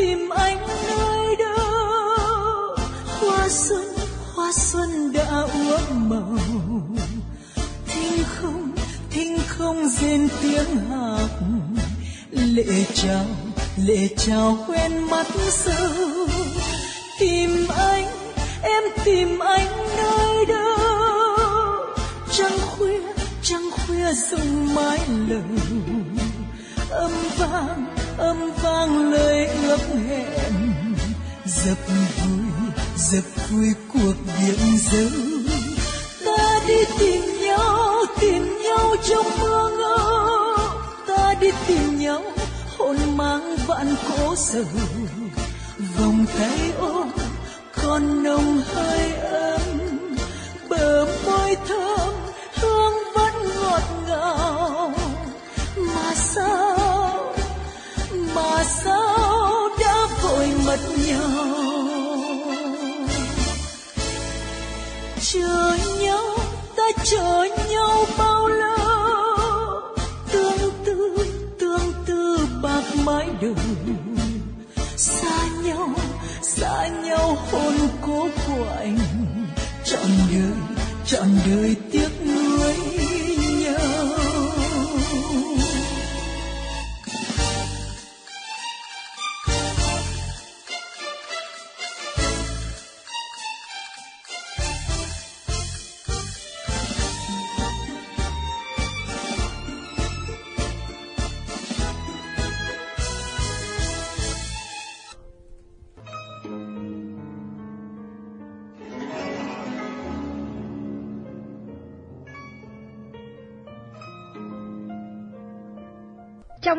tìm anh nơi đâu? Hoa xuân hoa xuân đã úa màu. Thinh không thinh không rên tiếng hát. Lệ chào lệ chào quen mắt sâu. Tìm anh, em tìm anh nơi đâu? Trăng khuya trăng khuya rung mái lầu. Âm vang âm vang lời ước hẹn. Dập vui dập vui cuộc biển dấu ta đi tìm nhau tìm nhau trong mưa ngỡ ta đi tìm nhau hôn mang vạn cố sầu vòng tay ôm, còn nồng hơi ấm. Bờ môi thơm mất nhau. Chờ nhau, ta chờ nhau bao lâu? Tương tư tương tư bạc mái đầu xa nhau xa nhau hôn cố của anh. Trọn đời trọn đời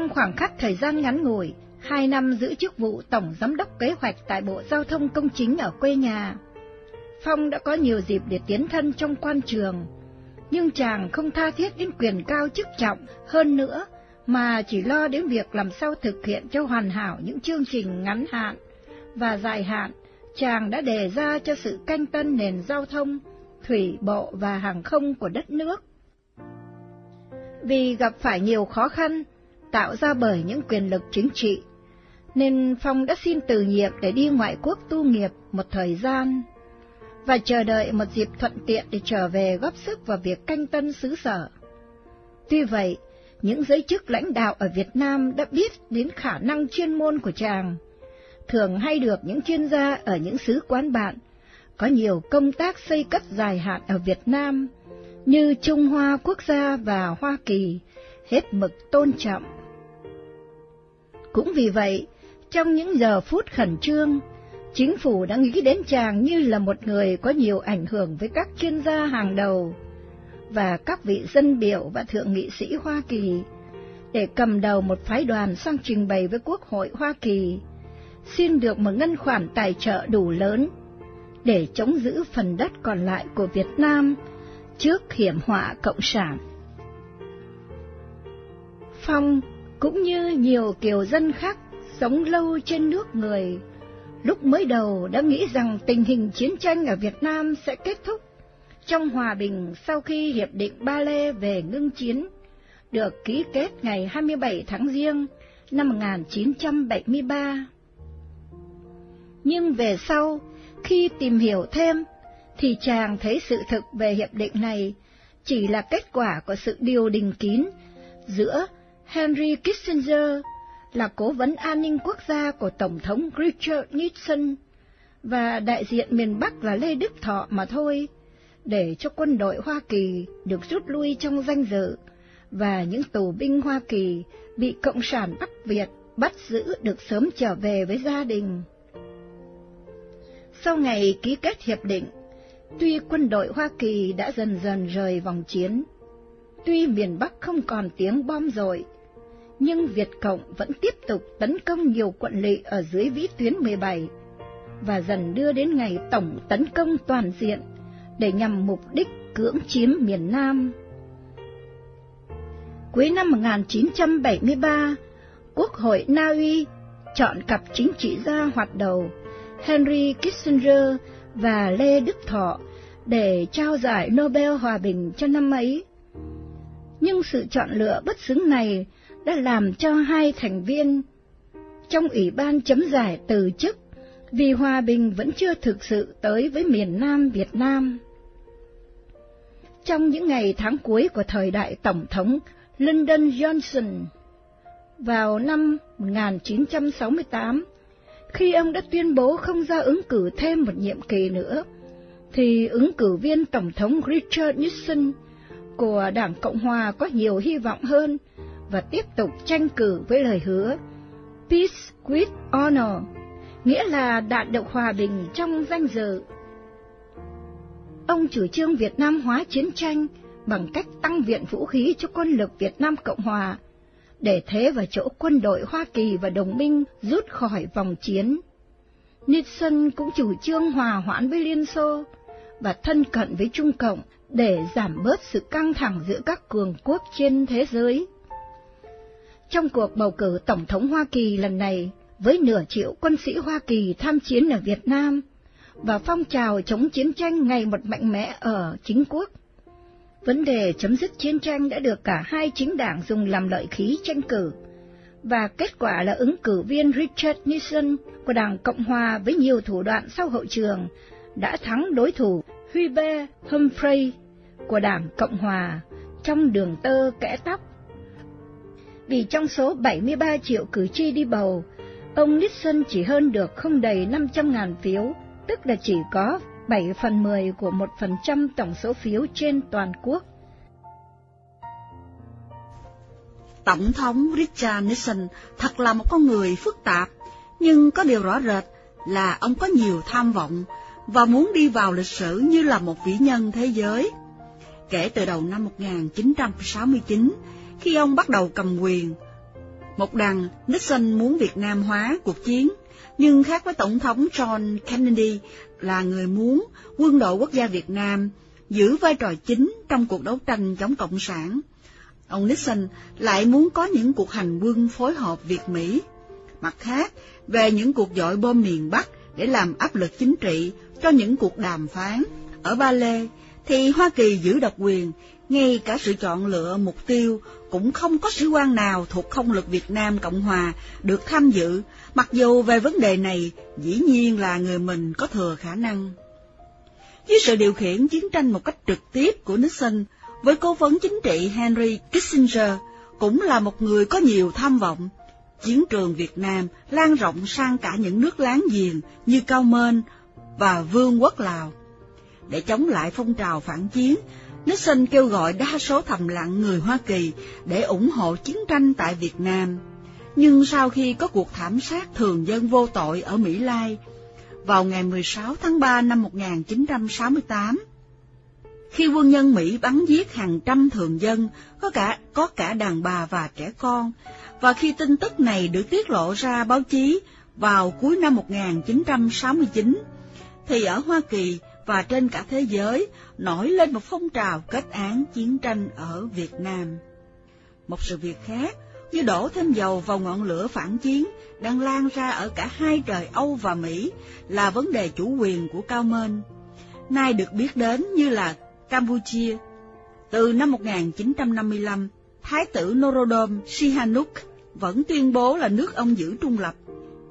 Trong khoảng khắc thời gian ngắn ngủi, hai năm giữ chức vụ Tổng Giám đốc Kế hoạch tại Bộ Giao thông Công chính ở quê nhà, Phong đã có nhiều dịp để tiến thân trong quan trường, nhưng chàng không tha thiết đến quyền cao chức trọng hơn nữa, mà chỉ lo đến việc làm sao thực hiện cho hoàn hảo những chương trình ngắn hạn và dài hạn chàng đã đề ra cho sự canh tân nền giao thông, thủy bộ và hàng không của đất nước. Vì gặp phải nhiều khó khăn, tạo ra bởi những quyền lực chính trị, nên Phong đã xin từ nhiệm để đi ngoại quốc tu nghiệp một thời gian, và chờ đợi một dịp thuận tiện để trở về góp sức vào việc canh tân xứ sở. Tuy vậy, những giới chức lãnh đạo ở Việt Nam đã biết đến khả năng chuyên môn của chàng, thường hay được những chuyên gia ở những xứ quán bạn có nhiều công tác xây cất dài hạn ở Việt Nam, như Trung Hoa Quốc gia và Hoa Kỳ, hết mực tôn trọng. Cũng vì vậy, trong những giờ phút khẩn trương, chính phủ đã nghĩ đến chàng như là một người có nhiều ảnh hưởng với các chuyên gia hàng đầu và các vị dân biểu và thượng nghị sĩ Hoa Kỳ để cầm đầu một phái đoàn sang trình bày với Quốc hội Hoa Kỳ, xin được một ngân khoản tài trợ đủ lớn để chống giữ phần đất còn lại của Việt Nam trước hiểm họa cộng sản. Phong cũng như nhiều kiều dân khác sống lâu trên nước người, lúc mới đầu đã nghĩ rằng tình hình chiến tranh ở Việt Nam sẽ kết thúc trong hòa bình sau khi Hiệp định Ba Lê về ngưng chiến được ký kết ngày 27 tháng Giêng năm 1973. Nhưng về sau, khi tìm hiểu thêm, thì chàng thấy sự thực về hiệp định này chỉ là kết quả của sự điều đình kín giữa Henry Kissinger là cố vấn an ninh quốc gia của Tổng thống Richard Nixon và đại diện miền Bắc là Lê Đức Thọ mà thôi, để cho quân đội Hoa Kỳ được rút lui trong danh dự và những tù binh Hoa Kỳ bị Cộng sản Bắc Việt bắt giữ được sớm trở về với gia đình. Sau ngày ký kết hiệp định, tuy quân đội Hoa Kỳ đã dần dần rời vòng chiến, tuy miền Bắc không còn tiếng bom rội, nhưng Việt Cộng vẫn tiếp tục tấn công nhiều quận lỵ ở dưới vĩ tuyến 17 và dần đưa đến ngày tổng tấn công toàn diện để nhằm mục đích cưỡng chiếm miền Nam. Cuối năm 1973, Quốc hội Na Uy chọn cặp chính trị gia hoạt đầu Henry Kissinger và Lê Đức Thọ để trao giải Nobel Hòa Bình cho năm ấy. Nhưng sự chọn lựa bất xứng này đã làm cho hai thành viên trong Ủy ban chấm giải từ chức vì hòa bình vẫn chưa thực sự tới với miền Nam Việt Nam. Trong những ngày tháng cuối của thời đại Tổng thống Lyndon Johnson, vào năm 1968, khi ông đã tuyên bố không ra ứng cử thêm một nhiệm kỳ nữa, thì ứng cử viên Tổng thống Richard Nixon của Đảng Cộng Hòa có nhiều hy vọng hơn và tiếp tục tranh cử với lời hứa Peace with Honor, nghĩa là đạt được hòa bình trong danh dự. Ông chủ trương Việt Nam hóa chiến tranh bằng cách tăng viện vũ khí cho quân lực Việt Nam Cộng Hòa, để thế vào chỗ quân đội Hoa Kỳ và đồng minh rút khỏi vòng chiến. Nixon cũng chủ trương hòa hoãn với Liên Xô và thân cận với Trung Cộng để giảm bớt sự căng thẳng giữa các cường quốc trên thế giới. Trong cuộc bầu cử Tổng thống Hoa Kỳ lần này, với nửa triệu quân sĩ Hoa Kỳ tham chiến ở Việt Nam và phong trào chống chiến tranh ngày một mạnh mẽ ở chính quốc, vấn đề chấm dứt chiến tranh đã được cả hai chính đảng dùng làm lợi khí tranh cử, và kết quả là ứng cử viên Richard Nixon của Đảng Cộng Hòa với nhiều thủ đoạn sau hậu trường đã thắng đối thủ Hubert Humphrey của Đảng Cộng Hòa trong đường tơ kẽ tóc. Vì trong số 73 triệu cử tri đi bầu, ông Nixon chỉ hơn được không đầy 500.000 phiếu, tức là chỉ có 7 phần 10 của 1% tổng số phiếu trên toàn quốc. Tổng thống Richard Nixon thật là một con người phức tạp, nhưng có điều rõ rệt là ông có nhiều tham vọng và muốn đi vào lịch sử như là một vĩ nhân thế giới. Kể từ đầu năm 1969, khi ông bắt đầu cầm quyền, một đằng Nixon muốn Việt Nam hóa cuộc chiến, nhưng khác với Tổng thống John Kennedy là người muốn quân đội quốc gia Việt Nam giữ vai trò chính trong cuộc đấu tranh chống Cộng sản. Ông Nixon lại muốn có những cuộc hành quân phối hợp Việt-Mỹ. Mặt khác, về những cuộc dội bom miền Bắc để làm áp lực chính trị cho những cuộc đàm phán. Ở Ba Lê, thì Hoa Kỳ giữ độc quyền, ngay cả sự chọn lựa mục tiêu cũng không có sĩ quan nào thuộc không lực Việt Nam Cộng Hòa được tham dự, mặc dù về vấn đề này dĩ nhiên là người mình có thừa khả năng. Dưới sự điều khiển chiến tranh một cách trực tiếp của Nixon, với cố vấn chính trị Henry Kissinger, cũng là một người có nhiều tham vọng. Chiến trường Việt Nam lan rộng sang cả những nước láng giềng như Cao Mên và Vương quốc Lào. Để chống lại phong trào phản chiến, Nixon kêu gọi đa số thầm lặng người Hoa Kỳ để ủng hộ chiến tranh tại Việt Nam. Nhưng sau khi có cuộc thảm sát thường dân vô tội ở Mỹ Lai, vào ngày 16 tháng 3 năm 1968, khi quân nhân Mỹ bắn giết hàng trăm thường dân, có cả có cả đàn bà và trẻ con, và khi tin tức này được tiết lộ ra báo chí vào cuối năm 1969, thì ở Hoa Kỳ và trên cả thế giới nổi lên một phong trào kết án chiến tranh ở Việt Nam. Một sự việc khác, như đổ thêm dầu vào ngọn lửa phản chiến đang lan ra ở cả hai trời Âu và Mỹ là vấn đề chủ quyền của Cao Mên, nay được biết đến như là Campuchia. Từ năm 1955, Thái tử Norodom Sihanouk vẫn tuyên bố là nước ông giữ trung lập,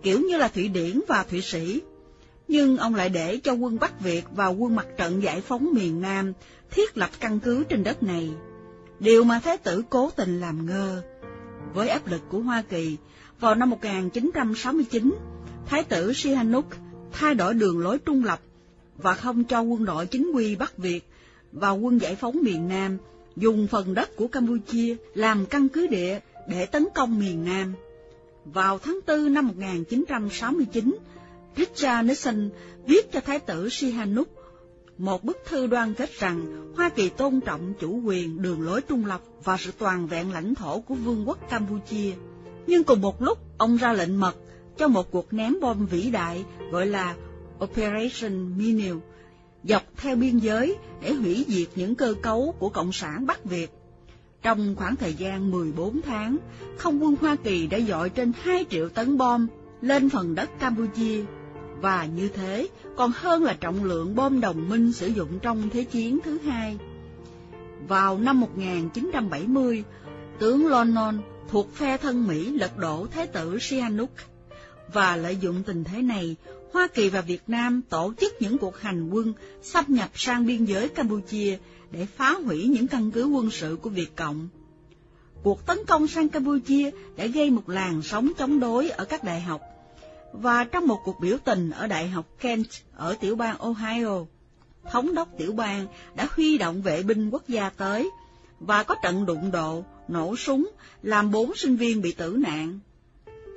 kiểu như là Thụy Điển và Thụy Sĩ nhưng ông lại để cho quân Bắc Việt và quân mặt trận giải phóng miền Nam thiết lập căn cứ trên đất này, điều mà Thái tử cố tình làm ngơ. Với áp lực của Hoa Kỳ, vào năm 1969, Thái tử Sihanouk thay đổi đường lối trung lập và không cho quân đội chính quy Bắc Việt và quân giải phóng miền Nam dùng phần đất của Campuchia làm căn cứ địa để tấn công miền Nam. Vào tháng 4 năm 1969, Richard Nixon viết cho Thái tử Sihanouk một bức thư đoan kết rằng Hoa Kỳ tôn trọng chủ quyền, đường lối trung lập và sự toàn vẹn lãnh thổ của Vương quốc Campuchia. Nhưng cùng một lúc, ông ra lệnh mật cho một cuộc ném bom vĩ đại gọi là Operation Minil dọc theo biên giới để hủy diệt những cơ cấu của Cộng sản Bắc Việt. Trong khoảng thời gian 14 tháng, không quân Hoa Kỳ đã dội trên 2 triệu tấn bom lên phần đất Campuchia và như thế còn hơn là trọng lượng bom đồng minh sử dụng trong Thế chiến thứ hai. Vào năm 1970, tướng Lonon thuộc phe thân Mỹ lật đổ Thái tử Sihanouk. Và lợi dụng tình thế này, Hoa Kỳ và Việt Nam tổ chức những cuộc hành quân xâm nhập sang biên giới Campuchia để phá hủy những căn cứ quân sự của Việt Cộng. Cuộc tấn công sang Campuchia đã gây một làn sóng chống đối ở các đại học, và trong một cuộc biểu tình ở Đại học Kent ở tiểu bang Ohio, thống đốc tiểu bang đã huy động vệ binh quốc gia tới, và có trận đụng độ, nổ súng, làm bốn sinh viên bị tử nạn.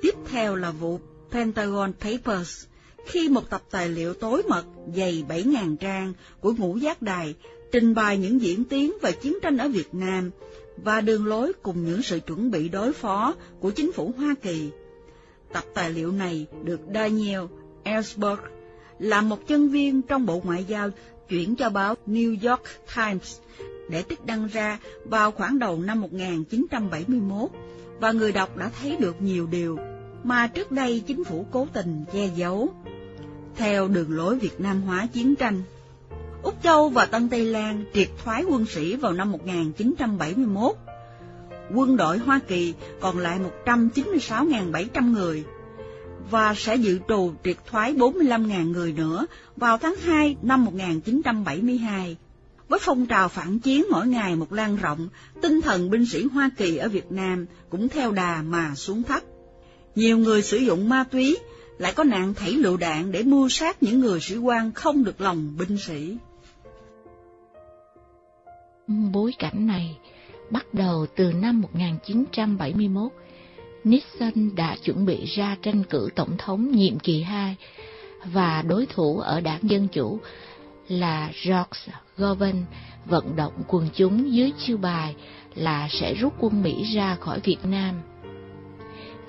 Tiếp theo là vụ Pentagon Papers, khi một tập tài liệu tối mật dày 7.000 trang của ngũ giác đài trình bày những diễn tiến về chiến tranh ở Việt Nam và đường lối cùng những sự chuẩn bị đối phó của chính phủ Hoa Kỳ. Tập tài liệu này được Daniel Ellsberg, là một nhân viên trong Bộ Ngoại giao, chuyển cho báo New York Times để tích đăng ra vào khoảng đầu năm 1971, và người đọc đã thấy được nhiều điều mà trước đây chính phủ cố tình che giấu. Theo đường lối Việt Nam hóa chiến tranh, Úc Châu và Tân Tây Lan triệt thoái quân sĩ vào năm 1971. Quân đội Hoa Kỳ còn lại 196.700 người, và sẽ dự trù triệt thoái 45.000 người nữa vào tháng 2 năm 1972. Với phong trào phản chiến mỗi ngày một lan rộng, tinh thần binh sĩ Hoa Kỳ ở Việt Nam cũng theo đà mà xuống thấp. Nhiều người sử dụng ma túy, lại có nạn thảy lựu đạn để mưu sát những người sĩ quan không được lòng binh sĩ. Bối cảnh này bắt đầu từ năm 1971, Nixon đã chuẩn bị ra tranh cử tổng thống nhiệm kỳ 2 và đối thủ ở đảng Dân Chủ là George Govan vận động quần chúng dưới chiêu bài là sẽ rút quân Mỹ ra khỏi Việt Nam.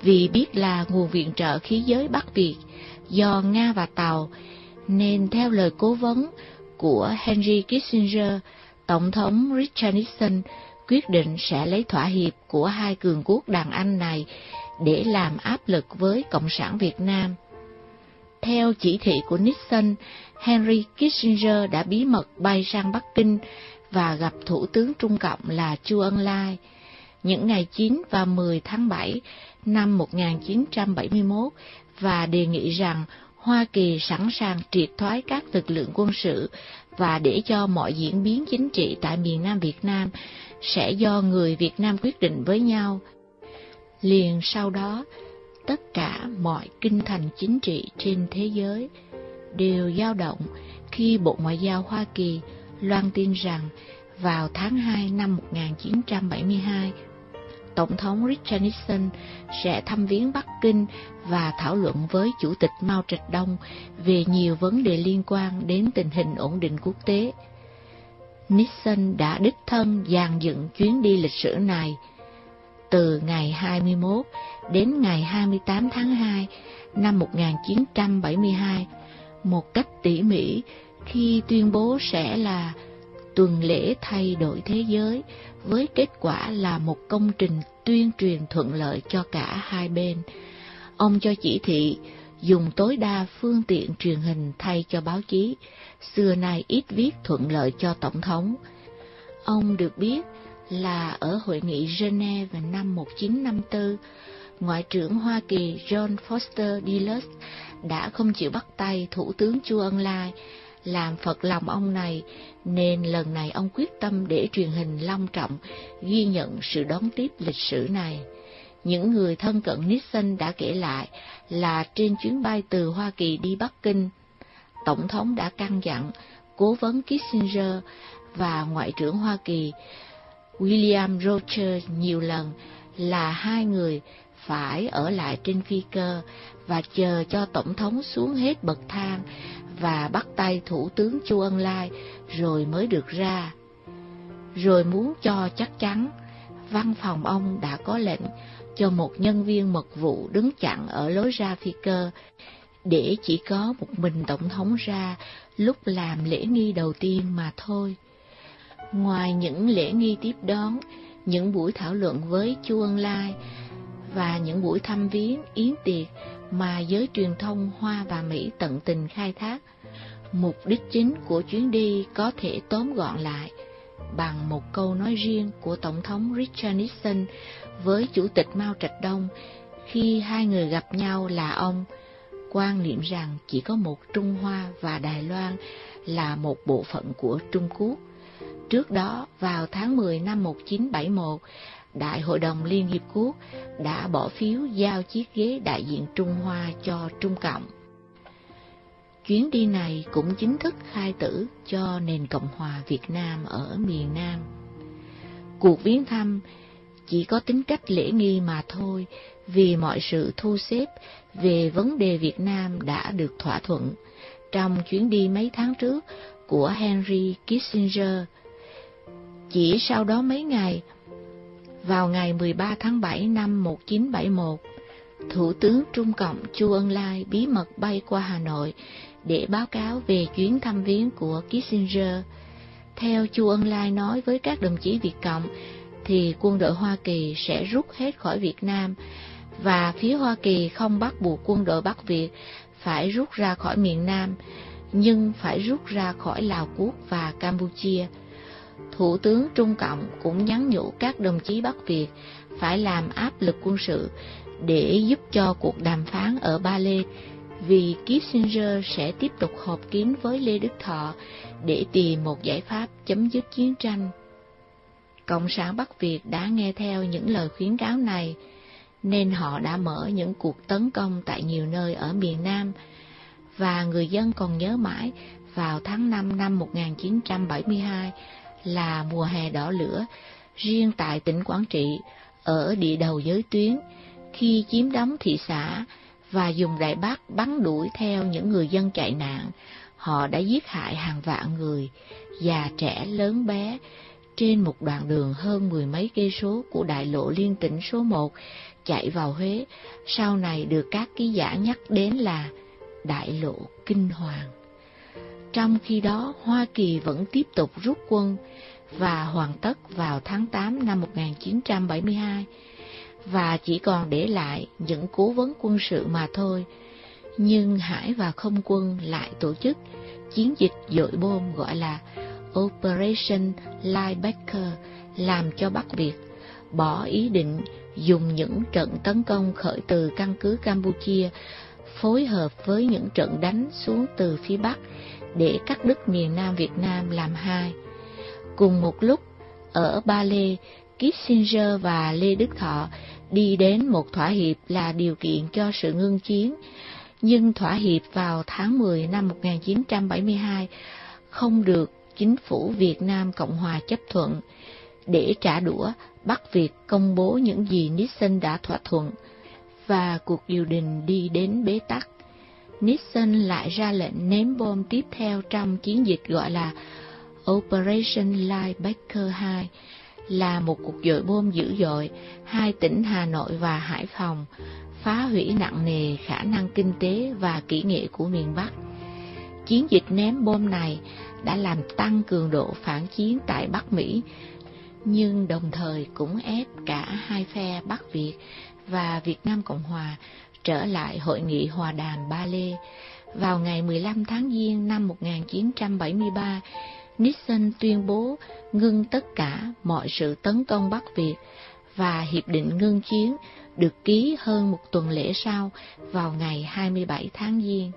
Vì biết là nguồn viện trợ khí giới Bắc Việt do Nga và Tàu, nên theo lời cố vấn của Henry Kissinger, Tổng thống Richard Nixon quyết định sẽ lấy thỏa hiệp của hai cường quốc đàn Anh này để làm áp lực với Cộng sản Việt Nam. Theo chỉ thị của Nixon, Henry Kissinger đã bí mật bay sang Bắc Kinh và gặp Thủ tướng Trung Cộng là Chu Ân Lai. Những ngày 9 và 10 tháng 7 năm 1971 và đề nghị rằng Hoa Kỳ sẵn sàng triệt thoái các lực lượng quân sự và để cho mọi diễn biến chính trị tại miền Nam Việt Nam sẽ do người Việt Nam quyết định với nhau. Liền sau đó, tất cả mọi kinh thành chính trị trên thế giới đều dao động khi Bộ Ngoại giao Hoa Kỳ loan tin rằng vào tháng 2 năm 1972, Tổng thống Richard Nixon sẽ thăm viếng Bắc Kinh và thảo luận với Chủ tịch Mao Trạch Đông về nhiều vấn đề liên quan đến tình hình ổn định quốc tế. Nixon đã đích thân dàn dựng chuyến đi lịch sử này từ ngày 21 đến ngày 28 tháng 2 năm 1972 một cách tỉ mỉ khi tuyên bố sẽ là tuần lễ thay đổi thế giới, với kết quả là một công trình tuyên truyền thuận lợi cho cả hai bên. Ông cho chỉ thị dùng tối đa phương tiện truyền hình thay cho báo chí, xưa nay ít viết thuận lợi cho Tổng thống. Ông được biết là ở hội nghị Geneva năm 1954, Ngoại trưởng Hoa Kỳ John Foster Dulles đã không chịu bắt tay Thủ tướng Chu Ân Lai làm phật lòng ông này, nên lần này ông quyết tâm để truyền hình long trọng ghi nhận sự đón tiếp lịch sử này. Những người thân cận Nixon đã kể lại là trên chuyến bay từ Hoa Kỳ đi Bắc Kinh, Tổng thống đã căn dặn cố vấn Kissinger và Ngoại trưởng Hoa Kỳ William Roger nhiều lần là hai người phải ở lại trên phi cơ và chờ cho Tổng thống xuống hết bậc thang và bắt tay Thủ tướng Chu Ân Lai rồi mới được ra. Rồi muốn cho chắc chắn, văn phòng ông đã có lệnh cho một nhân viên mật vụ đứng chặn ở lối ra phi cơ, để chỉ có một mình Tổng thống ra lúc làm lễ nghi đầu tiên mà thôi. Ngoài những lễ nghi tiếp đón, những buổi thảo luận với Chu Ân Lai và những buổi thăm viếng, yến tiệc mà giới truyền thông Hoa và Mỹ tận tình khai thác. Mục đích chính của chuyến đi có thể tóm gọn lại bằng một câu nói riêng của Tổng thống Richard Nixon với Chủ tịch Mao Trạch Đông khi hai người gặp nhau là ông quan niệm rằng chỉ có một Trung Hoa và Đài Loan là một bộ phận của Trung Quốc. Trước đó, vào tháng 10 năm 1971, Đại hội đồng Liên Hiệp Quốc đã bỏ phiếu giao chiếc ghế đại diện Trung Hoa cho Trung Cộng. Chuyến đi này cũng chính thức khai tử cho nền Cộng hòa Việt Nam ở miền Nam. Cuộc viếng thăm chỉ có tính cách lễ nghi mà thôi, vì mọi sự thu xếp về vấn đề Việt Nam đã được thỏa thuận trong chuyến đi mấy tháng trước của Henry Kissinger. Chỉ sau đó mấy ngày, vào ngày 13 tháng 7 năm 1971, Thủ tướng Trung Cộng Chu Ân Lai bí mật bay qua Hà Nội để báo cáo về chuyến thăm viếng của Kissinger. Theo Chu Ân Lai nói với các đồng chí Việt Cộng, thì quân đội Hoa Kỳ sẽ rút hết khỏi Việt Nam, và phía Hoa Kỳ không bắt buộc quân đội Bắc Việt phải rút ra khỏi miền Nam, nhưng phải rút ra khỏi Lào Quốc và Campuchia. Thủ tướng Trung Cộng cũng nhắn nhủ các đồng chí Bắc Việt phải làm áp lực quân sự để giúp cho cuộc đàm phán ở Ba Lê, vì Kissinger sẽ tiếp tục họp kín với Lê Đức Thọ để tìm một giải pháp chấm dứt chiến tranh. Cộng sản Bắc Việt đã nghe theo những lời khuyến cáo này, nên họ đã mở những cuộc tấn công tại nhiều nơi ở miền Nam, và người dân còn nhớ mãi vào tháng 5 năm 1972 là mùa hè đỏ lửa, riêng tại tỉnh Quảng Trị, ở địa đầu giới tuyến, khi chiếm đóng thị xã và dùng đại bác bắn đuổi theo những người dân chạy nạn, họ đã giết hại hàng vạn người, già trẻ lớn bé, trên một đoạn đường hơn mười mấy cây số của đại lộ liên tỉnh số 1 chạy vào Huế, sau này được các ký giả nhắc đến là đại lộ kinh hoàng. Trong khi đó, Hoa Kỳ vẫn tiếp tục rút quân và hoàn tất vào tháng 8 năm 1972, và chỉ còn để lại những cố vấn quân sự mà thôi. Nhưng Hải và Không quân lại tổ chức chiến dịch dội bom gọi là Operation Linebacker làm cho Bắc Việt bỏ ý định dùng những trận tấn công khởi từ căn cứ Campuchia phối hợp với những trận đánh xuống từ phía Bắc để cắt đứt miền Nam Việt Nam làm hai. Cùng một lúc, ở Ba Lê, Kissinger và Lê Đức Thọ đi đến một thỏa hiệp là điều kiện cho sự ngưng chiến, nhưng thỏa hiệp vào tháng 10 năm 1972 không được chính phủ Việt Nam Cộng Hòa chấp thuận. Để trả đũa, Bắc Việt công bố những gì Nixon đã thỏa thuận, và cuộc điều đình đi đến bế tắc. Nixon lại ra lệnh ném bom tiếp theo trong chiến dịch gọi là Operation Linebacker 2, là một cuộc dội bom dữ dội, hai tỉnh Hà Nội và Hải Phòng, phá hủy nặng nề khả năng kinh tế và kỹ nghệ của miền Bắc. Chiến dịch ném bom này đã làm tăng cường độ phản chiến tại Bắc Mỹ, nhưng đồng thời cũng ép cả hai phe Bắc Việt và Việt Nam Cộng Hòa trở lại hội nghị hòa đàm Ba Lê. Vào ngày 15 tháng Giêng năm 1973, Nixon tuyên bố ngưng tất cả mọi sự tấn công Bắc Việt và hiệp định ngưng chiến được ký hơn một tuần lễ sau vào ngày 27 tháng Giêng.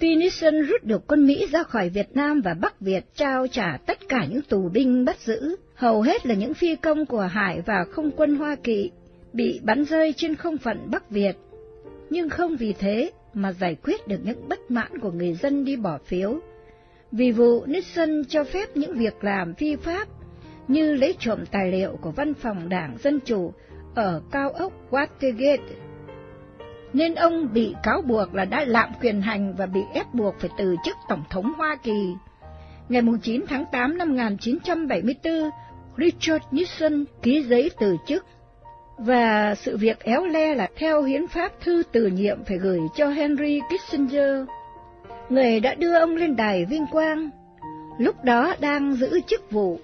Tuy Nixon rút được quân Mỹ ra khỏi Việt Nam và Bắc Việt trao trả tất cả những tù binh bắt giữ, hầu hết là những phi công của Hải và không quân Hoa Kỳ, bị bắn rơi trên không phận Bắc Việt. Nhưng không vì thế mà giải quyết được những bất mãn của người dân đi bỏ phiếu. Vì vụ Nixon cho phép những việc làm phi pháp như lấy trộm tài liệu của văn phòng đảng Dân Chủ ở cao ốc Watergate nên ông bị cáo buộc là đã lạm quyền hành và bị ép buộc phải từ chức Tổng thống Hoa Kỳ. Ngày 9 tháng 8 năm 1974, Richard Nixon ký giấy từ chức, và sự việc éo le là theo hiến pháp thư từ nhiệm phải gửi cho Henry Kissinger, người đã đưa ông lên đài vinh quang, lúc đó đang giữ chức vụ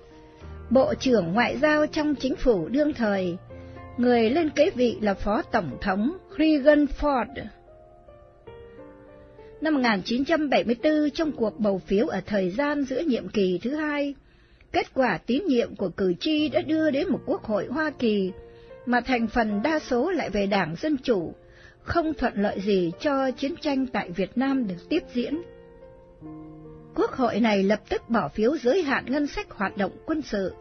Bộ trưởng Ngoại giao trong chính phủ đương thời, người lên kế vị là Phó Tổng thống. Reagan Ford. Năm 1974, trong cuộc bầu phiếu ở thời gian giữa nhiệm kỳ thứ hai, Kết quả tín nhiệm của cử tri đã đưa đến một quốc hội Hoa Kỳ mà thành phần đa số lại về Đảng Dân Chủ, không thuận lợi gì cho chiến tranh tại Việt Nam được tiếp diễn. Quốc hội này lập tức bỏ phiếu giới hạn ngân sách hoạt động quân sự.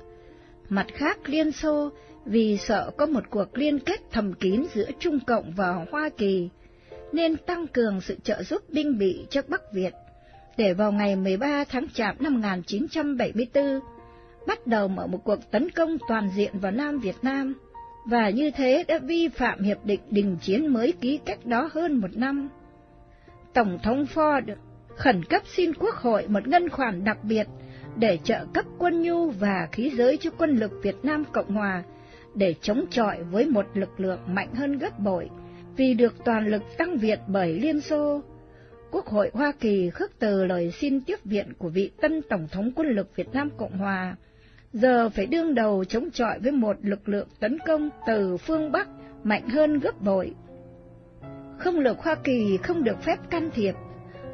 Mặt khác, Liên Xô vì sợ có một cuộc liên kết thầm kín giữa Trung Cộng và Hoa Kỳ, nên tăng cường sự trợ giúp binh bị cho Bắc Việt, để vào ngày 13 tháng Chạp năm 1974 bắt đầu mở một cuộc tấn công toàn diện vào Nam Việt Nam, và như thế đã vi phạm hiệp định đình chiến mới ký cách đó hơn một năm. Tổng thống Ford khẩn cấp xin Quốc hội một ngân khoản đặc biệt để trợ cấp quân nhu và khí giới cho quân lực Việt Nam Cộng Hòa để chống chọi với một lực lượng mạnh hơn gấp bội vì được toàn lực tăng viện bởi Liên Xô. Quốc hội Hoa Kỳ khước từ lời xin tiếp viện của vị tân Tổng thống quân lực Việt Nam Cộng Hòa, giờ phải đương đầu chống chọi với một lực lượng tấn công từ phương Bắc mạnh hơn gấp bội. Không lực Hoa Kỳ không được phép can thiệp,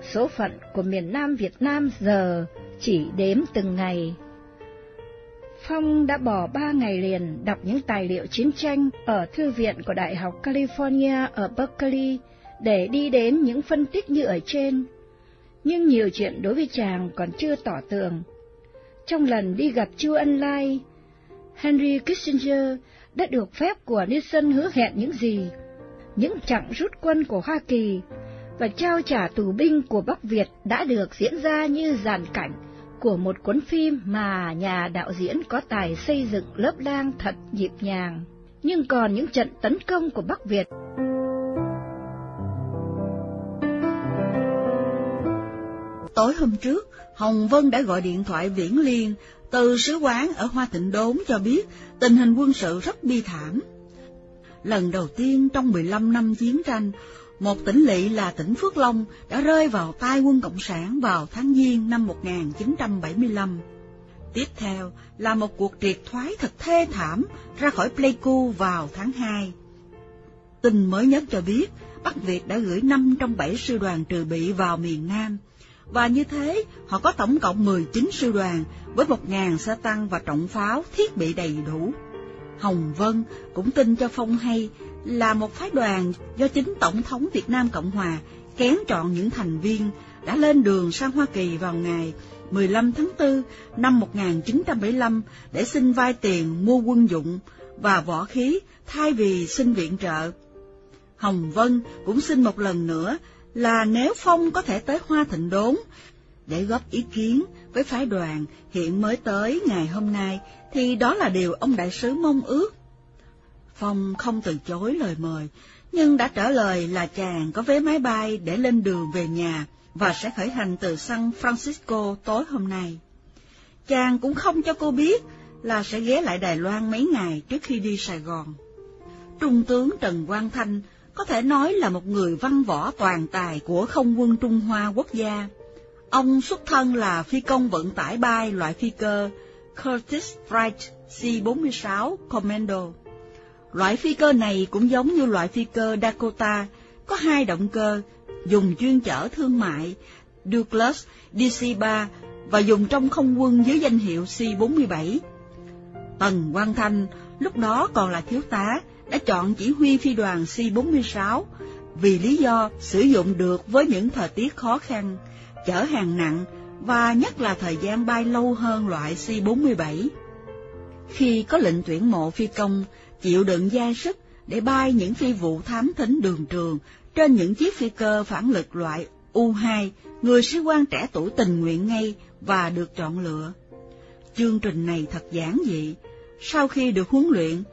số phận của miền Nam Việt Nam giờ chỉ đếm từng ngày. Phong đã bỏ ba ngày liền đọc những tài liệu chiến tranh ở thư viện của Đại học California ở Berkeley để đi đến những phân tích như ở trên. Nhưng nhiều chuyện đối với chàng còn chưa tỏ tường. Trong lần đi gặp Chu Ân Lai, Henry Kissinger đã được phép của Nixon hứa hẹn những gì? Những chặng rút quân của Hoa Kỳ và trao trả tù binh của Bắc Việt đã được diễn ra như giàn cảnh của một cuốn phim mà nhà đạo diễn có tài xây dựng lớp lang thật nhịp nhàng. Nhưng còn những trận tấn công của Bắc Việt Tối hôm trước, Hồng Vân đã gọi điện thoại viễn liên từ sứ quán ở Hoa Tịnh Đốn cho biết tình hình quân sự rất bi thảm. Lần đầu tiên trong 15 năm chiến tranh, một tỉnh lỵ là tỉnh Phước Long đã rơi vào tay quân Cộng sản vào tháng Giêng năm 1975. Tiếp theo là một cuộc triệt thoái thật thê thảm ra khỏi Pleiku vào tháng 2. Tin mới nhất cho biết, Bắc Việt đã gửi 5 trong 7 sư đoàn trừ bị vào miền Nam, và như thế họ có tổng cộng 19 sư đoàn với 1.000 xe tăng và trọng pháo thiết bị đầy đủ. Hồng Vân cũng tin cho Phong hay là một phái đoàn do chính Tổng thống Việt Nam Cộng Hòa kén chọn những thành viên đã lên đường sang Hoa Kỳ vào ngày 15 tháng 4 năm 1975 để xin vay tiền mua quân dụng và võ khí thay vì xin viện trợ. Hồng Vân cũng xin một lần nữa là nếu Phong có thể tới Hoa Thịnh Đốn để góp ý kiến với phái đoàn hiện mới tới ngày hôm nay, thì đó là điều ông đại sứ mong ước. Phong không từ chối lời mời, nhưng đã trả lời là chàng có vé máy bay để lên đường về nhà và sẽ khởi hành từ San Francisco tối hôm nay. Chàng cũng không cho cô biết là sẽ ghé lại Đài Loan mấy ngày trước khi đi Sài Gòn. Trung tướng Trần Quang Thanh có thể nói là một người văn võ toàn tài của không quân Trung Hoa quốc gia. Ông xuất thân là phi công vận tải bay loại phi cơ Curtis Wright C-46 Commando. Loại phi cơ này cũng giống như loại phi cơ Dakota, có hai động cơ, dùng chuyên chở thương mại Douglas DC-3 và dùng trong không quân dưới danh hiệu C-47. Tần Quang Thanh lúc đó còn là thiếu tá, đã chọn chỉ huy phi đoàn C-46 vì lý do sử dụng được với những thời tiết khó khăn, chở hàng nặng và nhất là thời gian bay lâu hơn loại C-47. Khi có lệnh tuyển mộ phi công, chịu đựng gia sức để bay những phi vụ thám thính đường trường trên những chiếc phi cơ phản lực loại U-2, người sĩ quan trẻ tuổi tình nguyện ngay và được chọn lựa. Chương trình này thật giản dị. Sau khi được huấn luyện,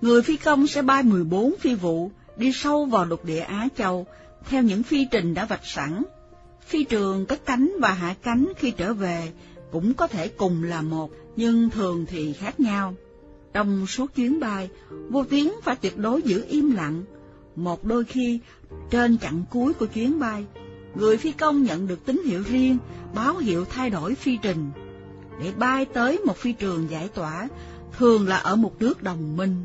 người phi công sẽ bay 14 phi vụ đi sâu vào lục địa Á Châu theo những phi trình đã vạch sẵn. Phi trường cất cánh và hạ cánh khi trở về cũng có thể cùng là một, nhưng thường thì khác nhau. Trong suốt chuyến bay, vô tuyến phải tuyệt đối giữ im lặng. Một đôi khi, trên chặng cuối của chuyến bay, người phi công nhận được tín hiệu riêng, báo hiệu thay đổi phi trình. Để bay tới một phi trường giải tỏa, thường là ở một nước đồng minh.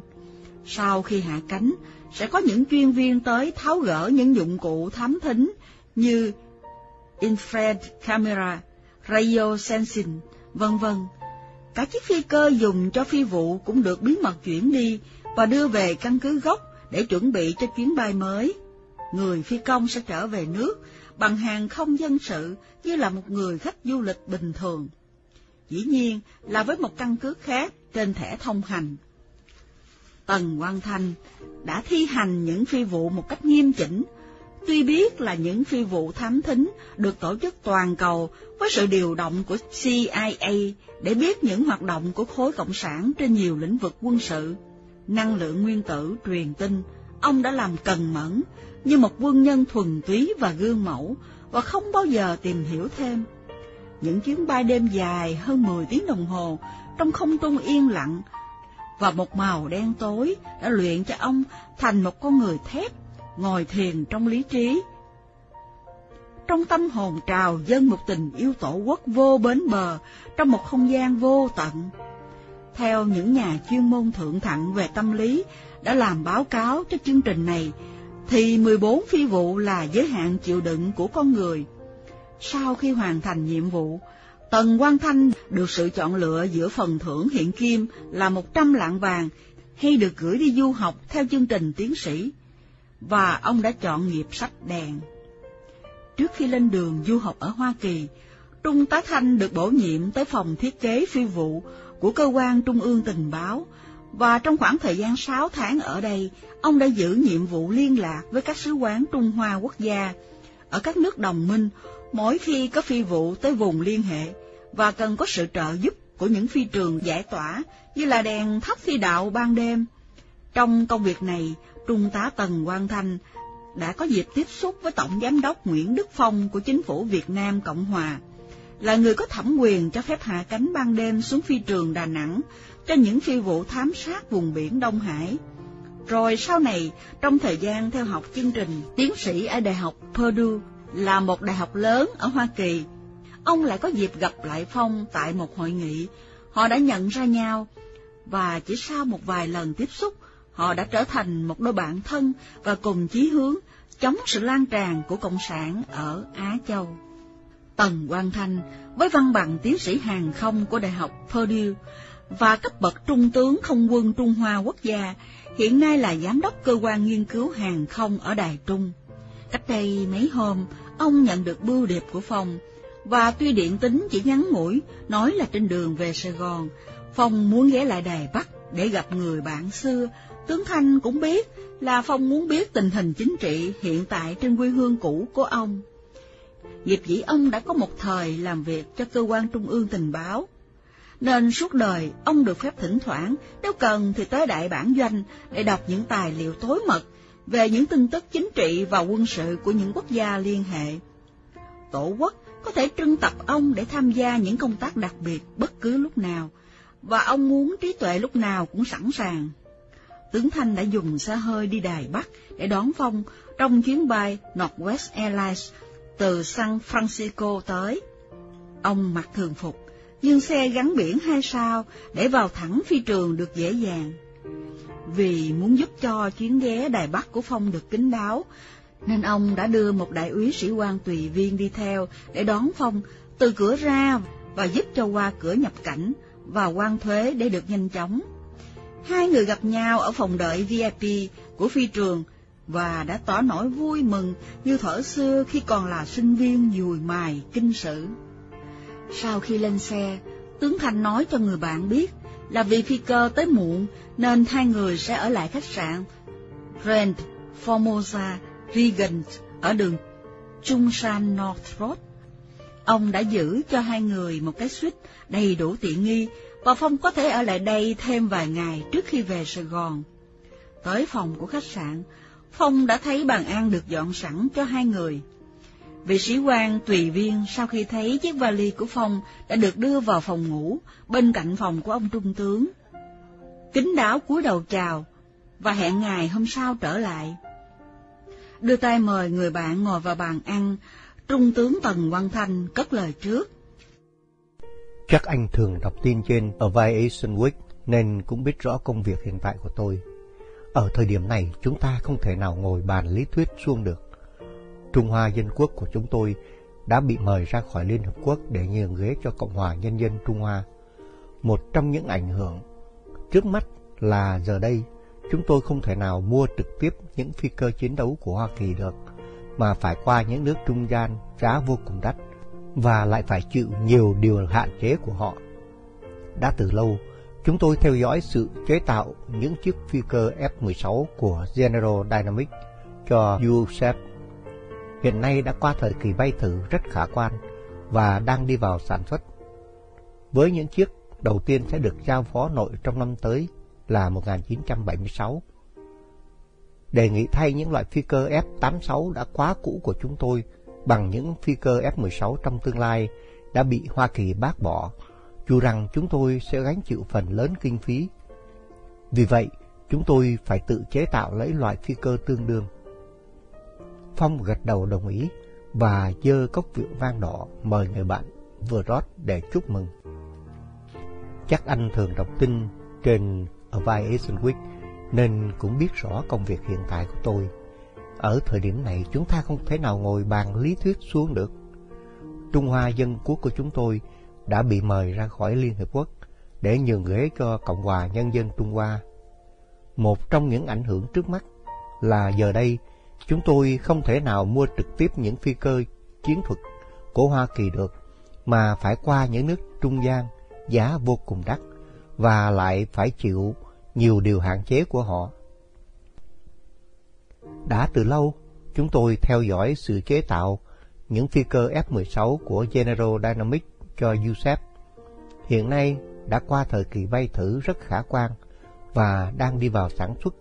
Sau khi hạ cánh, sẽ có những chuyên viên tới tháo gỡ những dụng cụ thám thính như infrared camera, radio sensing, vân vân Cả chiếc phi cơ dùng cho phi vụ cũng được bí mật chuyển đi và đưa về căn cứ gốc để chuẩn bị cho chuyến bay mới. Người phi công sẽ trở về nước bằng hàng không dân sự như là một người khách du lịch bình thường. Dĩ nhiên là với một căn cứ khác trên thẻ thông hành. Tần Quang Thanh đã thi hành những phi vụ một cách nghiêm chỉnh, tuy biết là những phi vụ thám thính được tổ chức toàn cầu với sự điều động của CIA để biết những hoạt động của khối cộng sản trên nhiều lĩnh vực quân sự, năng lượng nguyên tử, truyền tin, ông đã làm cần mẫn như một quân nhân thuần túy và gương mẫu và không bao giờ tìm hiểu thêm. Những chuyến bay đêm dài hơn 10 tiếng đồng hồ trong không trung yên lặng và một màu đen tối đã luyện cho ông thành một con người thép, ngồi thiền trong lý trí. Trong tâm hồn trào dân một tình yêu tổ quốc vô bến bờ, trong một không gian vô tận. Theo những nhà chuyên môn thượng thặng về tâm lý đã làm báo cáo cho chương trình này, thì 14 phi vụ là giới hạn chịu đựng của con người. Sau khi hoàn thành nhiệm vụ, Tần Quang Thanh được sự chọn lựa giữa phần thưởng hiện kim là 100 lạng vàng hay được gửi đi du học theo chương trình tiến sĩ, và ông đã chọn nghiệp sách đèn. Trước khi lên đường du học ở Hoa Kỳ, Trung tá Thanh được bổ nhiệm tới phòng thiết kế phi vụ của cơ quan Trung ương tình báo, và trong khoảng thời gian 6 tháng ở đây, ông đã giữ nhiệm vụ liên lạc với các sứ quán Trung Hoa quốc gia ở các nước đồng minh mỗi khi có phi vụ tới vùng liên hệ và cần có sự trợ giúp của những phi trường giải tỏa như là đèn thắp phi đạo ban đêm. Trong công việc này, Trung tá Tần Quang Thanh đã có dịp tiếp xúc với Tổng Giám đốc Nguyễn Đức Phong của Chính phủ Việt Nam Cộng Hòa, là người có thẩm quyền cho phép hạ cánh ban đêm xuống phi trường Đà Nẵng cho những phi vụ thám sát vùng biển Đông Hải. Rồi sau này, trong thời gian theo học chương trình tiến sĩ ở Đại học Purdue, là một đại học lớn ở Hoa Kỳ, ông lại có dịp gặp lại Phong tại một hội nghị. Họ đã nhận ra nhau, và chỉ sau một vài lần tiếp xúc, họ đã trở thành một đôi bạn thân và cùng chí hướng chống sự lan tràn của Cộng sản ở Á Châu. Tần Quang Thanh với văn bằng tiến sĩ hàng không của Đại học Purdue và cấp bậc trung tướng không quân Trung Hoa quốc gia, hiện nay là giám đốc cơ quan nghiên cứu hàng không ở Đài Trung. Cách đây mấy hôm, ông nhận được bưu điệp của Phong, và tuy điện tính chỉ nhắn ngủi, nói là trên đường về Sài Gòn, Phong muốn ghé lại Đài Bắc để gặp người bạn xưa. Tướng Thanh cũng biết là Phong muốn biết tình hình chính trị hiện tại trên quê hương cũ của ông. Diệp dĩ ông đã có một thời làm việc cho cơ quan trung ương tình báo, nên suốt đời ông được phép thỉnh thoảng, nếu cần thì tới đại bản doanh để đọc những tài liệu tối mật về những tin tức chính trị và quân sự của những quốc gia liên hệ. Tổ quốc có thể trưng tập ông để tham gia những công tác đặc biệt bất cứ lúc nào, và ông muốn trí tuệ lúc nào cũng sẵn sàng. Tướng Thanh đã dùng xe hơi đi Đài Bắc để đón Phong trong chuyến bay Northwest Airlines từ San Francisco tới. Ông mặc thường phục, nhưng xe gắn biển hai sao để vào thẳng phi trường được dễ dàng. Vì muốn giúp cho chuyến ghé Đài Bắc của Phong được kín đáo, nên ông đã đưa một đại úy sĩ quan tùy viên đi theo để đón Phong từ cửa ra và giúp cho qua cửa nhập cảnh và quan thuế để được nhanh chóng. Hai người gặp nhau ở phòng đợi VIP của phi trường và đã tỏ nỗi vui mừng như thở xưa khi còn là sinh viên dùi mài kinh sử. Sau khi lên xe, tướng Thanh nói cho người bạn biết là vì phi cơ tới muộn nên hai người sẽ ở lại khách sạn Grand Formosa Regent ở đường Trung San North Road. Ông đã giữ cho hai người một cái suite đầy đủ tiện nghi và Phong có thể ở lại đây thêm vài ngày trước khi về Sài Gòn. Tới phòng của khách sạn, Phong đã thấy bàn ăn được dọn sẵn cho hai người. Vị sĩ quan tùy viên sau khi thấy chiếc vali của Phong đã được đưa vào phòng ngủ bên cạnh phòng của ông trung tướng. Kính đáo cúi đầu chào và hẹn ngày hôm sau trở lại. Đưa tay mời người bạn ngồi vào bàn ăn, trung tướng Tần Quang Thanh cất lời trước. Chắc anh thường đọc tin trên Aviation Week nên cũng biết rõ công việc hiện tại của tôi. Ở thời điểm này chúng ta không thể nào ngồi bàn lý thuyết suông được. Trung Hoa Dân Quốc của chúng tôi đã bị mời ra khỏi Liên Hợp Quốc để nhường ghế cho Cộng hòa Nhân dân Trung Hoa. một trong những ảnh hưởng trước mắt là giờ đây chúng tôi không thể nào mua trực tiếp những phi cơ chiến đấu của Hoa Kỳ được, mà phải qua những nước trung gian giá vô cùng đắt và lại phải chịu nhiều điều hạn chế của họ. Đã từ lâu, chúng tôi theo dõi sự chế tạo những chiếc phi cơ F-16 của General Dynamics cho USAF. Hiện nay đã qua thời kỳ bay thử rất khả quan và đang đi vào sản xuất. Với những chiếc đầu tiên sẽ được giao phó nội trong năm tới là 1976. Đề nghị thay những loại phi cơ F-86 đã quá cũ của chúng tôi bằng những phi cơ F-16 trong tương lai đã bị Hoa Kỳ bác bỏ, dù rằng chúng tôi sẽ gánh chịu phần lớn kinh phí. Vì vậy, chúng tôi phải tự chế tạo lấy loại phi cơ tương đương. Phong gật đầu đồng ý và dơ cốc rượu vang đỏ mời người bạn vừa rót để chúc mừng. Chắc anh thường đọc tin trên Aviation Week nên cũng biết rõ công việc hiện tại của tôi. Ở thời điểm này chúng ta không thể nào ngồi bàn lý thuyết xuống được. Trung Hoa Dân Quốc của chúng tôi đã bị mời ra khỏi Liên Hiệp Quốc để nhường ghế cho Cộng hòa Nhân dân Trung Hoa. Một trong những ảnh hưởng trước mắt là giờ đây chúng tôi không thể nào mua trực tiếp những phi cơ chiến thuật của Hoa Kỳ được, mà phải qua những nước trung gian giá vô cùng đắt và lại phải chịu nhiều điều hạn chế của họ. Đã từ lâu, chúng tôi theo dõi sự chế tạo những phi cơ F-16 của General Dynamics cho USAF. Hiện nay đã qua thời kỳ bay thử rất khả quan và đang đi vào sản xuất.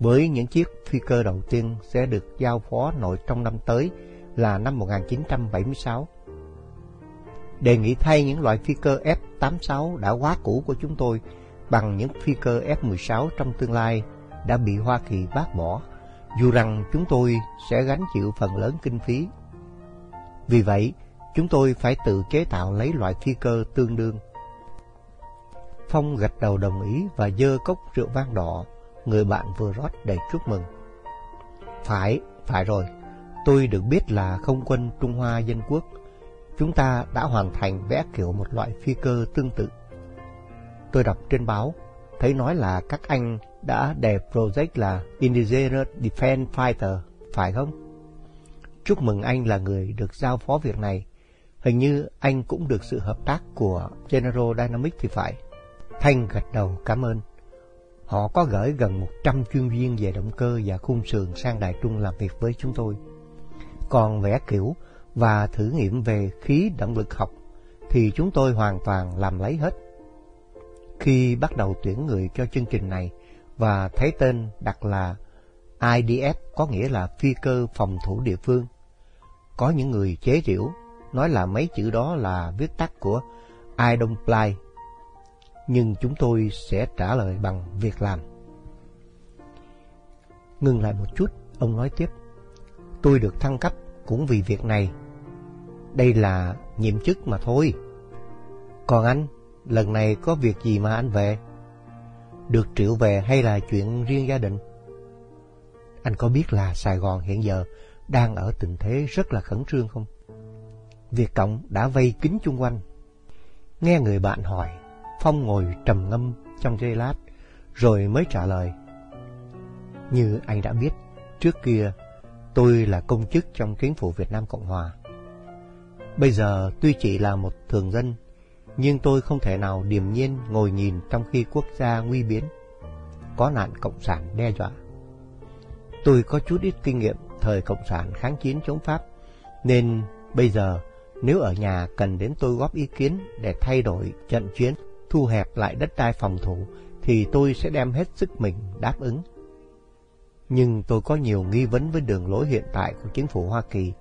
Với những chiếc phi cơ đầu tiên sẽ được giao phó nội trong năm tới là năm 1976. Đề nghị thay những loại phi cơ F-86 đã quá cũ của chúng tôi bằng những phi cơ F-16 trong tương lai đã bị Hoa Kỳ bác bỏ, dù rằng chúng tôi sẽ gánh chịu phần lớn kinh phí. Vì vậy, chúng tôi phải tự chế tạo lấy loại phi cơ tương đương. Phong gật đầu đồng ý và dơ cốc rượu vang đỏ, người bạn vừa rót để chúc mừng. Phải, phải rồi, tôi được biết là không quân Trung Hoa Dân Quốc, chúng ta đã hoàn thành vẽ kiểu một loại phi cơ tương tự Tôi đọc trên báo, thấy nói là các anh đã đề project là Indigenous Defense Fighter, phải không? Chúc mừng anh là người được giao phó việc này. Hình như anh cũng được sự hợp tác của General Dynamics thì phải. Thanh gật đầu cảm ơn. Họ có gửi gần 100 chuyên viên về động cơ và khung sườn sang Đài Trung làm việc với chúng tôi. Còn vẽ kiểu và thử nghiệm về khí động lực học thì chúng tôi hoàn toàn làm lấy hết. Khi bắt đầu tuyển người cho chương trình này và thấy tên đặt là IDF có nghĩa là phi cơ phòng thủ địa phương. Có những người chế giễu nói là mấy chữ đó là viết tắt của I don't play. Nhưng chúng tôi sẽ trả lời bằng việc làm. Ngừng lại một chút, ông nói tiếp. Tôi được thăng cấp cũng vì việc này. Đây là nhiệm chức mà thôi. Còn anh, lần này có việc gì mà anh về? Được triệu về hay là chuyện riêng gia đình? Anh có biết là Sài Gòn hiện giờ đang ở tình thế rất là khẩn trương không? Việt Cộng đã vây kín chung quanh. Nghe người bạn hỏi, Phong ngồi trầm ngâm trong giây lát, rồi mới trả lời. Như anh đã biết, trước kia tôi là công chức trong chính phủ Việt Nam Cộng Hòa. Bây giờ tuy chỉ là một thường dân, nhưng tôi không thể nào điềm nhiên ngồi nhìn trong khi quốc gia nguy biến, có nạn cộng sản đe dọa. Tôi có chút ít kinh nghiệm thời cộng sản kháng chiến chống Pháp, nên bây giờ nếu ở nhà cần đến tôi góp ý kiến để thay đổi trận chiến, thu hẹp lại đất đai phòng thủ, thì tôi sẽ đem hết sức mình đáp ứng. Nhưng tôi có nhiều nghi vấn với đường lối hiện tại của chính phủ Hoa Kỳ,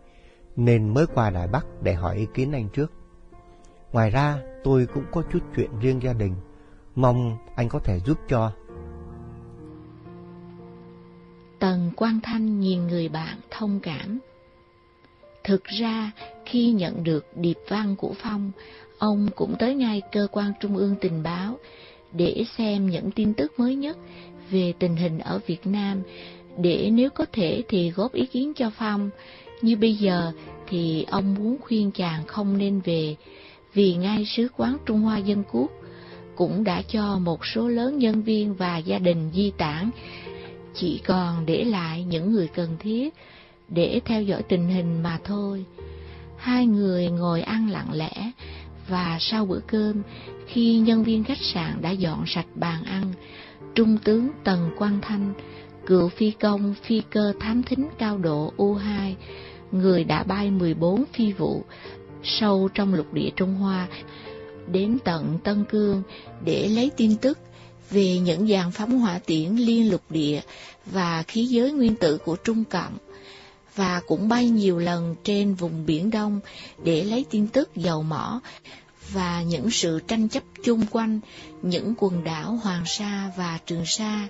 nên mới qua Đài Bắc để hỏi ý kiến anh trước. Ngoài ra, tôi cũng có chút chuyện riêng gia đình, mong anh có thể giúp cho. Tần Quang Thanh nhìn người bạn thông cảm. Thực ra, khi nhận được điệp văn của Phong, ông cũng tới ngay cơ quan trung ương tình báo để xem những tin tức mới nhất về tình hình ở Việt Nam, để nếu có thể thì góp ý kiến cho Phong. Như bây giờ thì ông muốn khuyên chàng không nên về, vì ngay sứ quán Trung Hoa Dân Quốc cũng đã cho một số lớn nhân viên và gia đình di tản, chỉ còn để lại những người cần thiết để theo dõi tình hình mà thôi. Hai người ngồi ăn lặng lẽ, và sau bữa cơm, khi nhân viên khách sạn đã dọn sạch bàn ăn, Trung tướng Tần Quang Thanh, cựu phi công phi cơ thám thính cao độ U-2, người đã bay 14 phi vụ sâu trong lục địa Trung Hoa, đến tận Tân Cương để lấy tin tức về những dàn phóng hỏa tiễn liên lục địa và khí giới nguyên tử của Trung Cộng, và cũng bay nhiều lần trên vùng Biển Đông để lấy tin tức dầu mỏ và những sự tranh chấp chung quanh những quần đảo Hoàng Sa và Trường Sa.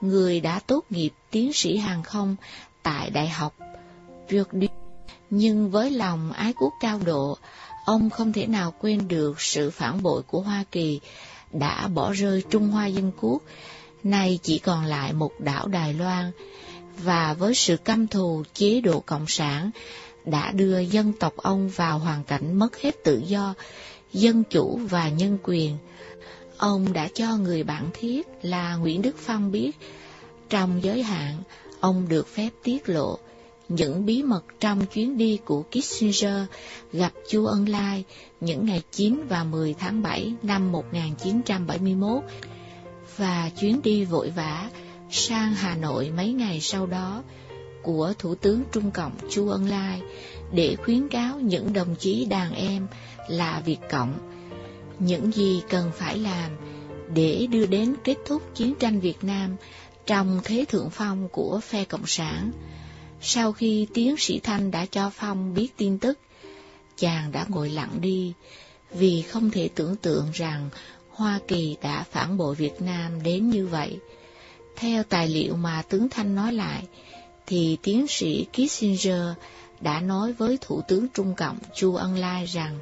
Người đã tốt nghiệp tiến sĩ hàng không tại Đại học Purdue, nhưng với lòng ái quốc cao độ, ông không thể nào quên được sự phản bội của Hoa Kỳ đã bỏ rơi Trung Hoa Dân Quốc, nay chỉ còn lại một đảo Đài Loan, và với sự căm thù chế độ Cộng sản đã đưa dân tộc ông vào hoàn cảnh mất hết tự do, dân chủ và nhân quyền. Ông đã cho người bạn thiết là Nguyễn Đức Phong biết, trong giới hạn, ông được phép tiết lộ những bí mật trong chuyến đi của Kissinger gặp Chu Ân Lai những ngày 9 và 10 tháng 7 năm 1971 và chuyến đi vội vã sang Hà Nội mấy ngày sau đó của Thủ tướng Trung Cộng Chu Ân Lai để khuyến cáo những đồng chí đàn em là Việt Cộng, những gì cần phải làm để đưa đến kết thúc chiến tranh Việt Nam trong thế thượng phong của phe Cộng sản. Sau khi tiến sĩ Thanh đã cho Phong biết tin tức, chàng đã ngồi lặng đi, vì không thể tưởng tượng rằng Hoa Kỳ đã phản bội Việt Nam đến như vậy. Theo tài liệu mà tướng Thanh nói lại, thì tiến sĩ Kissinger đã nói với Thủ tướng Trung Cộng Chu Ân Lai rằng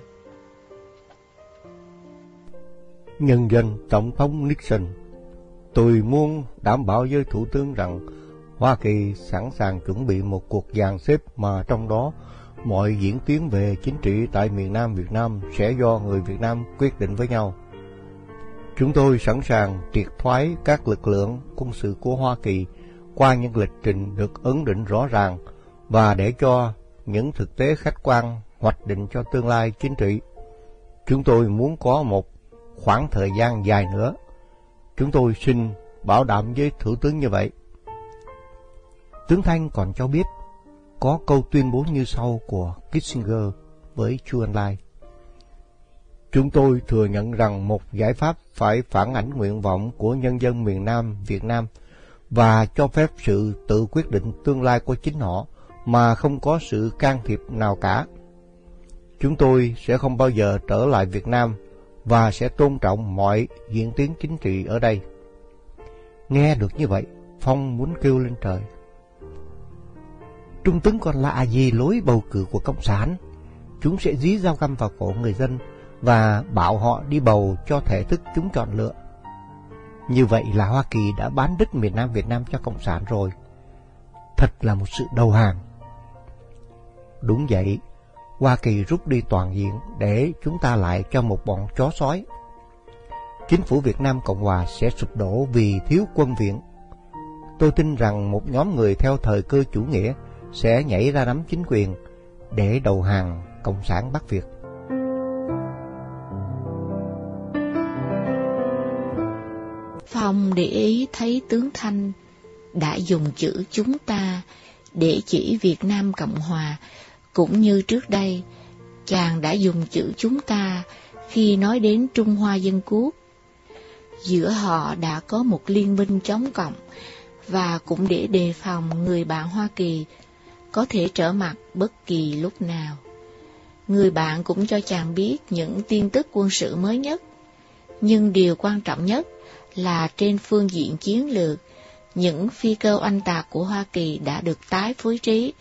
Nhân dân Tổng thống Nixon, tôi muốn đảm bảo với Thủ tướng rằng Hoa Kỳ sẵn sàng chuẩn bị một cuộc dàn xếp mà trong đó mọi diễn tiến về chính trị tại miền Nam Việt Nam sẽ do người Việt Nam quyết định với nhau. Chúng tôi sẵn sàng triệt thoái các lực lượng quân sự của Hoa Kỳ qua những lịch trình được ấn định rõ ràng và để cho những thực tế khách quan hoạch định cho tương lai chính trị. Chúng tôi muốn có một khoảng thời gian dài nữa. Chúng tôi xin bảo đảm với Thủ tướng như vậy. Tướng Thanh còn cho biết có câu tuyên bố như sau của Kissinger với Chu Ân Lai. Chúng tôi thừa nhận rằng một giải pháp phải phản ảnh nguyện vọng của nhân dân miền Nam Việt Nam và cho phép sự tự quyết định tương lai của chính họ mà không có sự can thiệp nào cả. Chúng tôi sẽ không bao giờ trở lại Việt Nam và sẽ tôn trọng mọi diễn tiến chính trị ở đây. Nghe được như vậy, Phong muốn kêu lên trời. Trung tướng còn lạ gì lối bầu cử của Cộng sản? Chúng sẽ dí dao găm vào cổ người dân và bảo họ đi bầu cho thể thức chúng chọn lựa. Như vậy là Hoa Kỳ đã bán đứt miền Nam Việt Nam cho Cộng sản rồi. Thật là một sự đầu hàng. Đúng vậy, Hoa Kỳ rút đi toàn diện để chúng ta lại cho một bọn chó sói. Chính phủ Việt Nam Cộng Hòa sẽ sụp đổ vì thiếu quân viện. Tôi tin rằng một nhóm người theo thời cơ chủ nghĩa sẽ nhảy ra nắm chính quyền để đầu hàng Cộng sản Bắc Việt. Phong để ý thấy tướng Thanh đã dùng chữ chúng ta để chỉ Việt Nam Cộng Hòa, cũng như trước đây, chàng đã dùng chữ chúng ta khi nói đến Trung Hoa Dân Quốc. Giữa họ đã có một liên minh chống cộng, và cũng để đề phòng người bạn Hoa Kỳ có thể trở mặt bất kỳ lúc nào. Người bạn cũng cho chàng biết những tin tức quân sự mới nhất, nhưng điều quan trọng nhất là trên phương diện chiến lược, những phi cơ oanh tạc của Hoa Kỳ đã được tái phối trí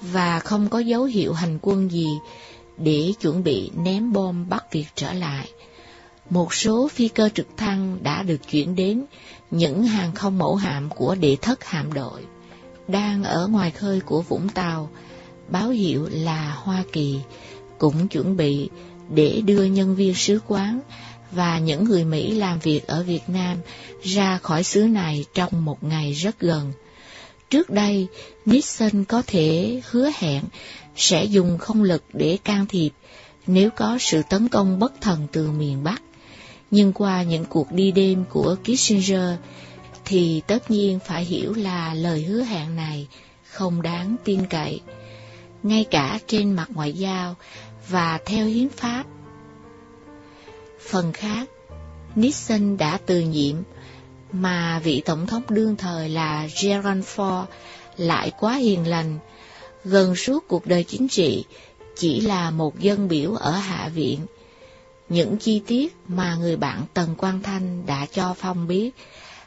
và không có dấu hiệu hành quân gì để chuẩn bị ném bom bắt Việt trở lại. Một số phi cơ trực thăng đã được chuyển đến những hàng không mẫu hạm của đệ thất hạm đội, đang ở ngoài khơi của Vũng Tàu, báo hiệu là Hoa Kỳ cũng chuẩn bị để đưa nhân viên sứ quán và những người Mỹ làm việc ở Việt Nam ra khỏi xứ này trong một ngày rất gần. Trước đây, Nixon có thể hứa hẹn sẽ dùng không lực để can thiệp nếu có sự tấn công bất thần từ miền Bắc. Nhưng qua những cuộc đi đêm của Kissinger, thì tất nhiên phải hiểu là lời hứa hẹn này không đáng tin cậy. Ngay cả trên mặt ngoại giao và theo hiến pháp. Phần khác, Nixon đã từ nhiệm, mà vị tổng thống đương thời là Gerald Ford lại quá hiền lành, gần suốt cuộc đời chính trị chỉ là một dân biểu ở Hạ viện. Những chi tiết mà người bạn Tần Quang Thanh đã cho Phong biết,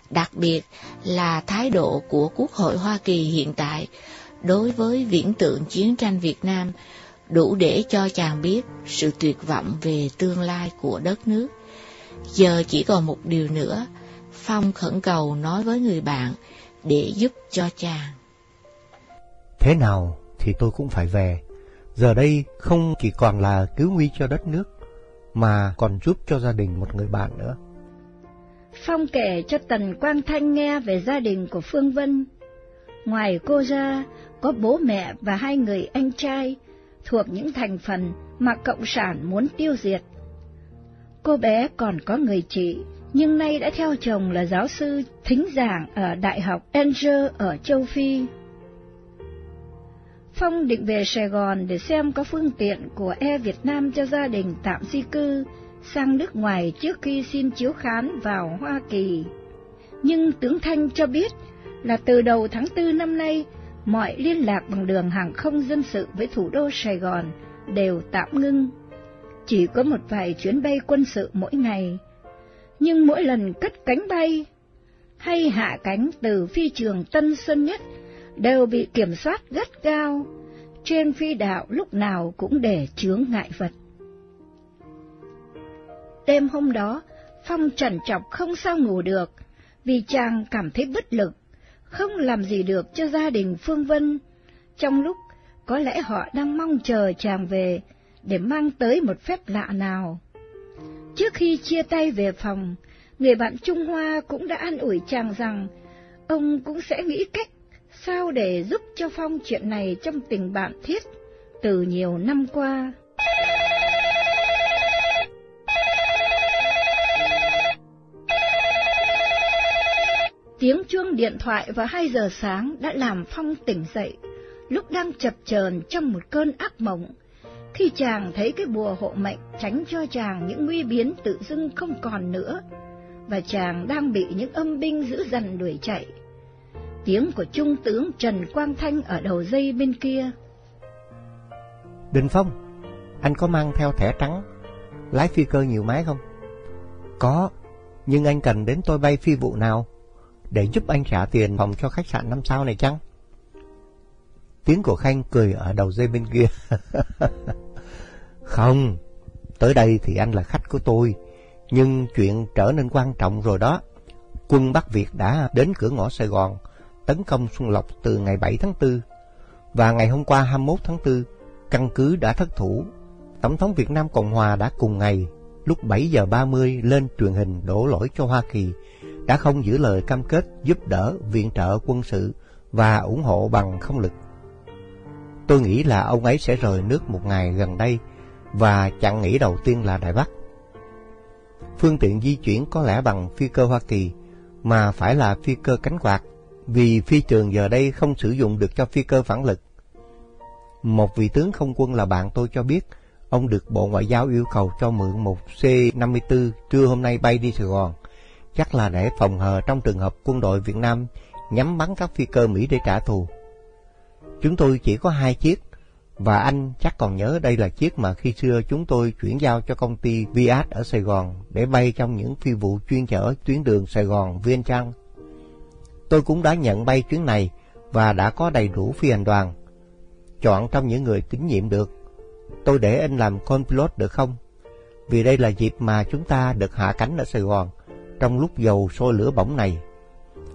đặc biệt là thái độ của Quốc hội Hoa Kỳ hiện tại đối với viễn tượng chiến tranh Việt Nam đủ để cho chàng biết sự tuyệt vọng về tương lai của đất nước. Giờ chỉ còn một điều nữa, Phong khẩn cầu nói với người bạn để giúp cho chàng. Thế nào thì tôi cũng phải về. Giờ đây không chỉ còn là cứu nguy cho đất nước, mà còn giúp cho gia đình một người bạn nữa. Phong kể cho Tần Quang Thanh nghe về gia đình của Phương Vân. Ngoài cô ra, có bố mẹ và hai người anh trai thuộc những thành phần mà Cộng sản muốn tiêu diệt. Cô bé còn có người chị, nhưng nay đã theo chồng là giáo sư thính giảng ở Đại học Angers ở châu Phi. Phong định về Sài Gòn để xem có phương tiện của E Việt Nam cho gia đình tạm di cư sang nước ngoài trước khi xin chiếu khán vào Hoa Kỳ. Nhưng tướng Thanh cho biết là từ đầu tháng tư năm nay, mọi liên lạc bằng đường hàng không dân sự với thủ đô Sài Gòn đều tạm ngưng. Chỉ có một vài chuyến bay quân sự mỗi ngày. Nhưng mỗi lần cất cánh bay hay hạ cánh từ phi trường Tân Sơn Nhất đều bị kiểm soát gắt cao, trên phi đạo lúc nào cũng để chướng ngại vật. Đêm hôm đó, Phong trần trọc không sao ngủ được, vì chàng cảm thấy bất lực, không làm gì được cho gia đình Phương Vân, trong lúc có lẽ họ đang mong chờ chàng về để mang tới một phép lạ nào. Trước khi chia tay về phòng, người bạn Trung Hoa cũng đã an ủi chàng rằng ông cũng sẽ nghĩ cách sao để giúp cho Phong chuyện này trong tình bạn thiết từ nhiều năm qua. Tiếng chuông điện thoại vào hai giờ sáng đã làm Phong tỉnh dậy, lúc đang chập chờn trong một cơn ác mộng, khi chàng thấy cái bùa hộ mệnh tránh cho chàng những nguy biến tự dưng không còn nữa, và chàng đang bị những âm binh giữ dần đuổi chạy. Tiếng của Trung tướng Trần Quang Thanh ở đầu dây bên kia. Đình Phong, anh có mang theo thẻ trắng, lái phi cơ nhiều máy không? Có, nhưng anh cần đến tôi bay phi vụ nào? Để giúp anh trả tiền phòng cho khách sạn năm sao này chăng? Tiếng của Khanh cười ở đầu dây bên kia. Không, tới đây thì anh là khách của tôi, nhưng chuyện trở nên quan trọng rồi đó. Quân Bắc Việt đã đến cửa ngõ Sài Gòn, tấn công Xuân Lộc từ ngày 7 tháng 4, và ngày hôm qua 21 tháng 4, căn cứ đã thất thủ. Tổng thống Việt Nam Cộng Hòa đã cùng ngày, lúc 7 giờ 30 lên truyền hình đổ lỗi cho Hoa Kỳ đã không giữ lời cam kết giúp đỡ, viện trợ quân sự và ủng hộ bằng không lực. Tôi nghĩ là ông ấy sẽ rời nước một ngày gần đây và chặn nghĩ đầu tiên là Đài Bắc. Phương tiện di chuyển có lẽ bằng phi cơ Hoa Kỳ mà phải là phi cơ cánh quạt vì phi trường giờ đây không sử dụng được cho phi cơ phản lực. Một vị tướng không quân là bạn tôi cho biết ông được Bộ Ngoại giao yêu cầu cho mượn một C-54 trưa hôm nay bay đi Sài Gòn chắc là để phòng hờ trong trường hợp quân đội Việt Nam nhắm bắn các phi cơ Mỹ để trả thù. Chúng tôi chỉ có hai chiếc, và anh chắc còn nhớ đây là chiếc mà khi xưa chúng tôi chuyển giao cho công ty Viat ở Sài Gòn để bay trong những phi vụ chuyên chở tuyến đường Sài Gòn Viên Trăng. Tôi cũng đã nhận bay chuyến này và đã có đầy đủ phi hành đoàn. Chọn trong những người tín nhiệm được. Tôi để anh làm con pilot được không? Vì đây là dịp mà chúng ta được hạ cánh ở Sài Gòn trong lúc dầu sôi lửa bỏng này.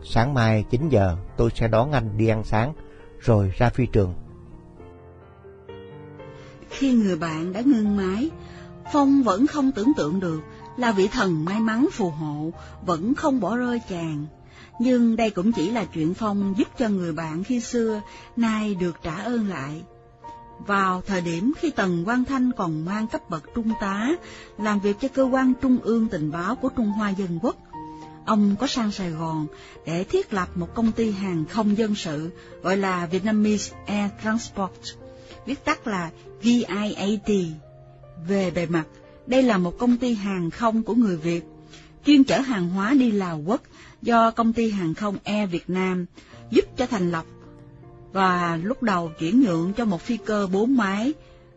Sáng mai 9 giờ tôi sẽ đón anh đi ăn sáng, rồi ra phi trường. Khi người bạn đã ngưng máy, Phong vẫn không tưởng tượng được là vị thần may mắn phù hộ, vẫn không bỏ rơi chàng. Nhưng đây cũng chỉ là chuyện Phong giúp cho người bạn khi xưa, nay được trả ơn lại. Vào thời điểm khi Tần Quang Thanh còn mang cấp bậc trung tá, làm việc cho cơ quan trung ương tình báo của Trung Hoa Dân Quốc, ông có sang Sài Gòn để thiết lập một công ty hàng không dân sự gọi là Vietnamese Air Transport, viết tắt là VIAT. Về bề mặt, đây là một công ty hàng không của người Việt, chuyên chở hàng hóa đi Lào Quốc do công ty hàng không Air Việt Nam giúp cho thành lập và lúc đầu chuyển nhượng cho một phi cơ bốn máy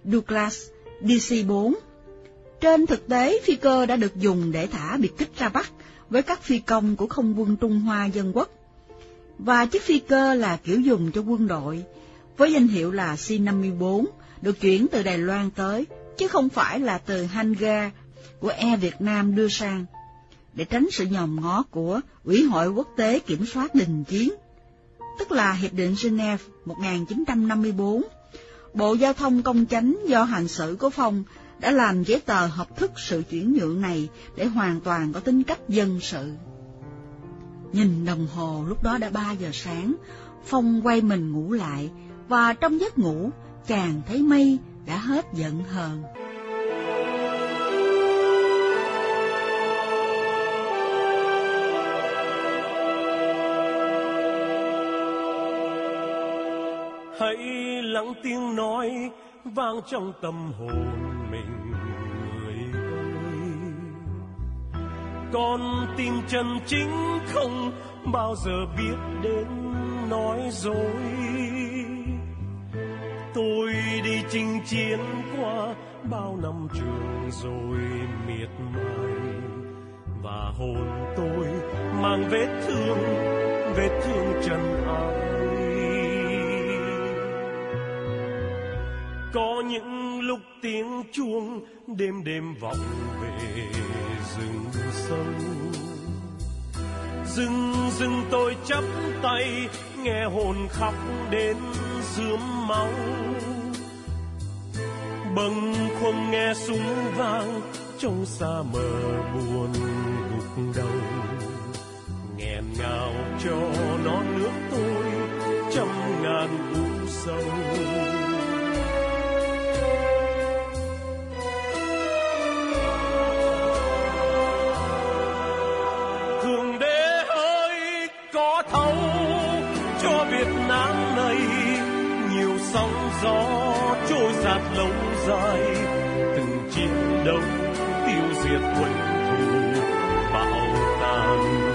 Douglas DC-4. Trên thực tế, phi cơ đã được dùng để thả biệt kích ra Bắc với các phi công của không quân Trung Hoa Dân Quốc. Và chiếc phi cơ là kiểu dùng cho quân đội, với danh hiệu là C-54, được chuyển từ Đài Loan tới, chứ không phải là từ hangar của Air Việt Nam đưa sang, để tránh sự nhòm ngó của Ủy hội Quốc tế Kiểm soát Đình Chiến, tức là Hiệp định Geneva 1954. Bộ Giao thông Công chánh do hành xử của Phong đã làm giấy tờ hợp thức sự chuyển nhượng này để hoàn toàn có tính cách dân sự. Nhìn đồng hồ lúc đó đã ba giờ sáng, Phong quay mình ngủ lại, và trong giấc ngủ, chàng thấy mây đã hết giận hờn. Hãy lắng tiếng nói vang trong tâm hồn mình người ơi. Con tim chân chính không bao giờ biết đến nói dối. Tôi đi chinh chiến qua bao năm trường rồi miệt mài. Và hồn tôi mang vết thương vết thương trần ai có những lúc tiếng chuông đêm đêm vọng về rừng sâu. Rừng rừng tôi chắp tay, nghe hồn khóc đến rướm máu. Bâng không nghe súng vang trong xa mờ buồn gục đầu. Nghẹn ngào cho nó nước tôi, trăm ngàn u sâu. sóng gió trôi giạt lâu dài, từng chiến đấu tiêu diệt quân thù bạo tàn.